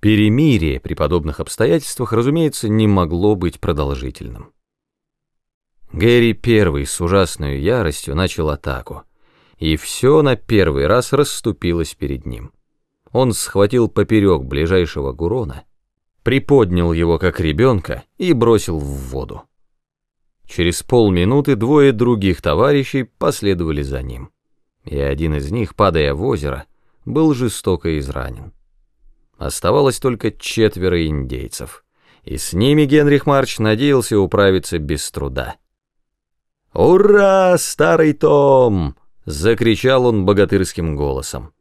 Перемирие при подобных обстоятельствах, разумеется, не могло быть продолжительным. Гэри первый с ужасной яростью начал атаку, и все на первый раз расступилось перед ним. Он схватил поперек ближайшего Гурона, приподнял его как ребенка и бросил в воду. Через полминуты двое других товарищей последовали за ним, и один из них, падая в озеро, был жестоко изранен. Оставалось только четверо индейцев, и с ними Генрих Марч надеялся управиться без труда. «Ура, старый Том!» — закричал он богатырским голосом.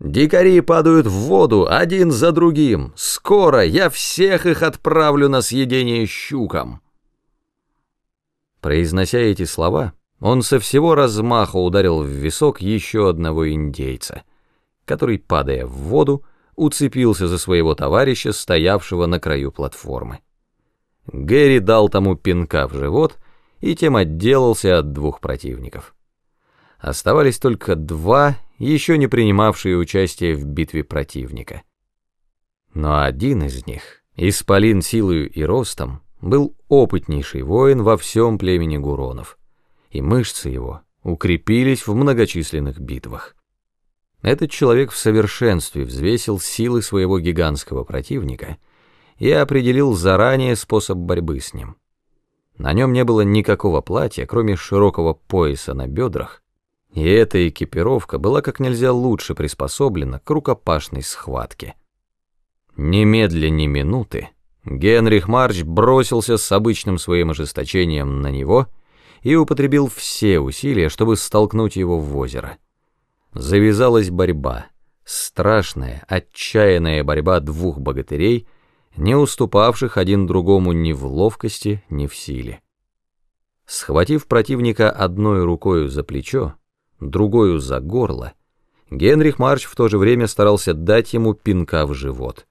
«Дикари падают в воду один за другим. Скоро я всех их отправлю на съедение щукам». Произнося эти слова, он со всего размаха ударил в висок еще одного индейца — который, падая в воду, уцепился за своего товарища, стоявшего на краю платформы. Гэри дал тому пинка в живот и тем отделался от двух противников. Оставались только два, еще не принимавшие участие в битве противника. Но один из них, исполин силою и ростом, был опытнейший воин во всем племени Гуронов, и мышцы его укрепились в многочисленных битвах. Этот человек в совершенстве взвесил силы своего гигантского противника и определил заранее способ борьбы с ним. На нем не было никакого платья, кроме широкого пояса на бедрах, и эта экипировка была как нельзя лучше приспособлена к рукопашной схватке. Немедля ни минуты Генрих Марч бросился с обычным своим ожесточением на него и употребил все усилия, чтобы столкнуть его в озеро. Завязалась борьба, страшная, отчаянная борьба двух богатырей, не уступавших один другому ни в ловкости, ни в силе. Схватив противника одной рукою за плечо, другую за горло, Генрих Марч в то же время старался дать ему пинка в живот.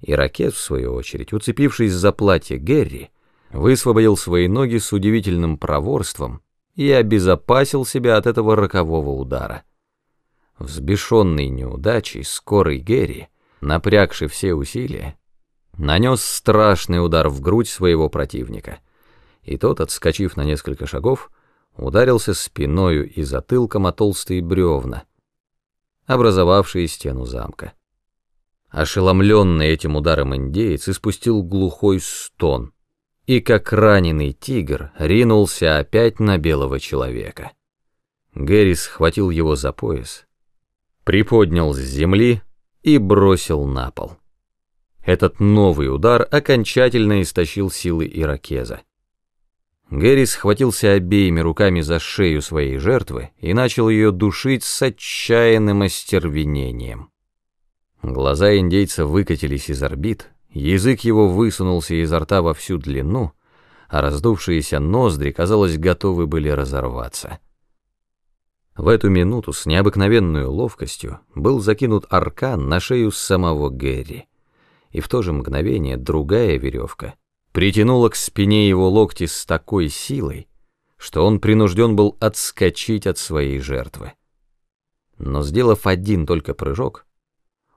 Иракет, в свою очередь, уцепившись за платье Герри, высвободил свои ноги с удивительным проворством и обезопасил себя от этого рокового удара. Взбешенный неудачей, скорый Герри, напрягший все усилия, нанес страшный удар в грудь своего противника, и тот, отскочив на несколько шагов, ударился спиною и затылком о толстые бревна, образовавшие стену замка. Ошеломленный этим ударом индеец испустил глухой стон и, как раненый тигр, ринулся опять на белого человека. Гэри схватил его за пояс, приподнял с земли и бросил на пол. Этот новый удар окончательно истощил силы иракеза. Гэри схватился обеими руками за шею своей жертвы и начал ее душить с отчаянным остервенением. Глаза индейца выкатились из орбит, язык его высунулся изо рта во всю длину, а раздувшиеся ноздри, казалось, готовы были разорваться. В эту минуту с необыкновенной ловкостью был закинут аркан на шею самого Гэри, и в то же мгновение другая веревка притянула к спине его локти с такой силой, что он принужден был отскочить от своей жертвы. Но сделав один только прыжок,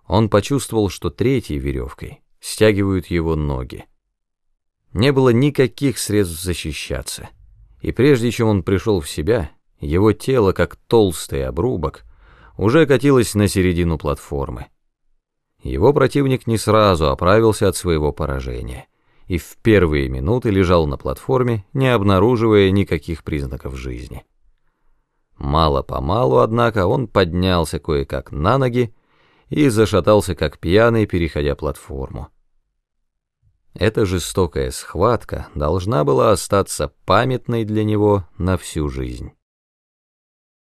он почувствовал, что третьей веревкой стягивают его ноги. Не было никаких средств защищаться, и прежде чем он пришел в себя, его тело, как толстый обрубок, уже катилось на середину платформы. Его противник не сразу оправился от своего поражения и в первые минуты лежал на платформе, не обнаруживая никаких признаков жизни. Мало-помалу, однако, он поднялся кое-как на ноги и зашатался как пьяный, переходя платформу. Эта жестокая схватка должна была остаться памятной для него на всю жизнь.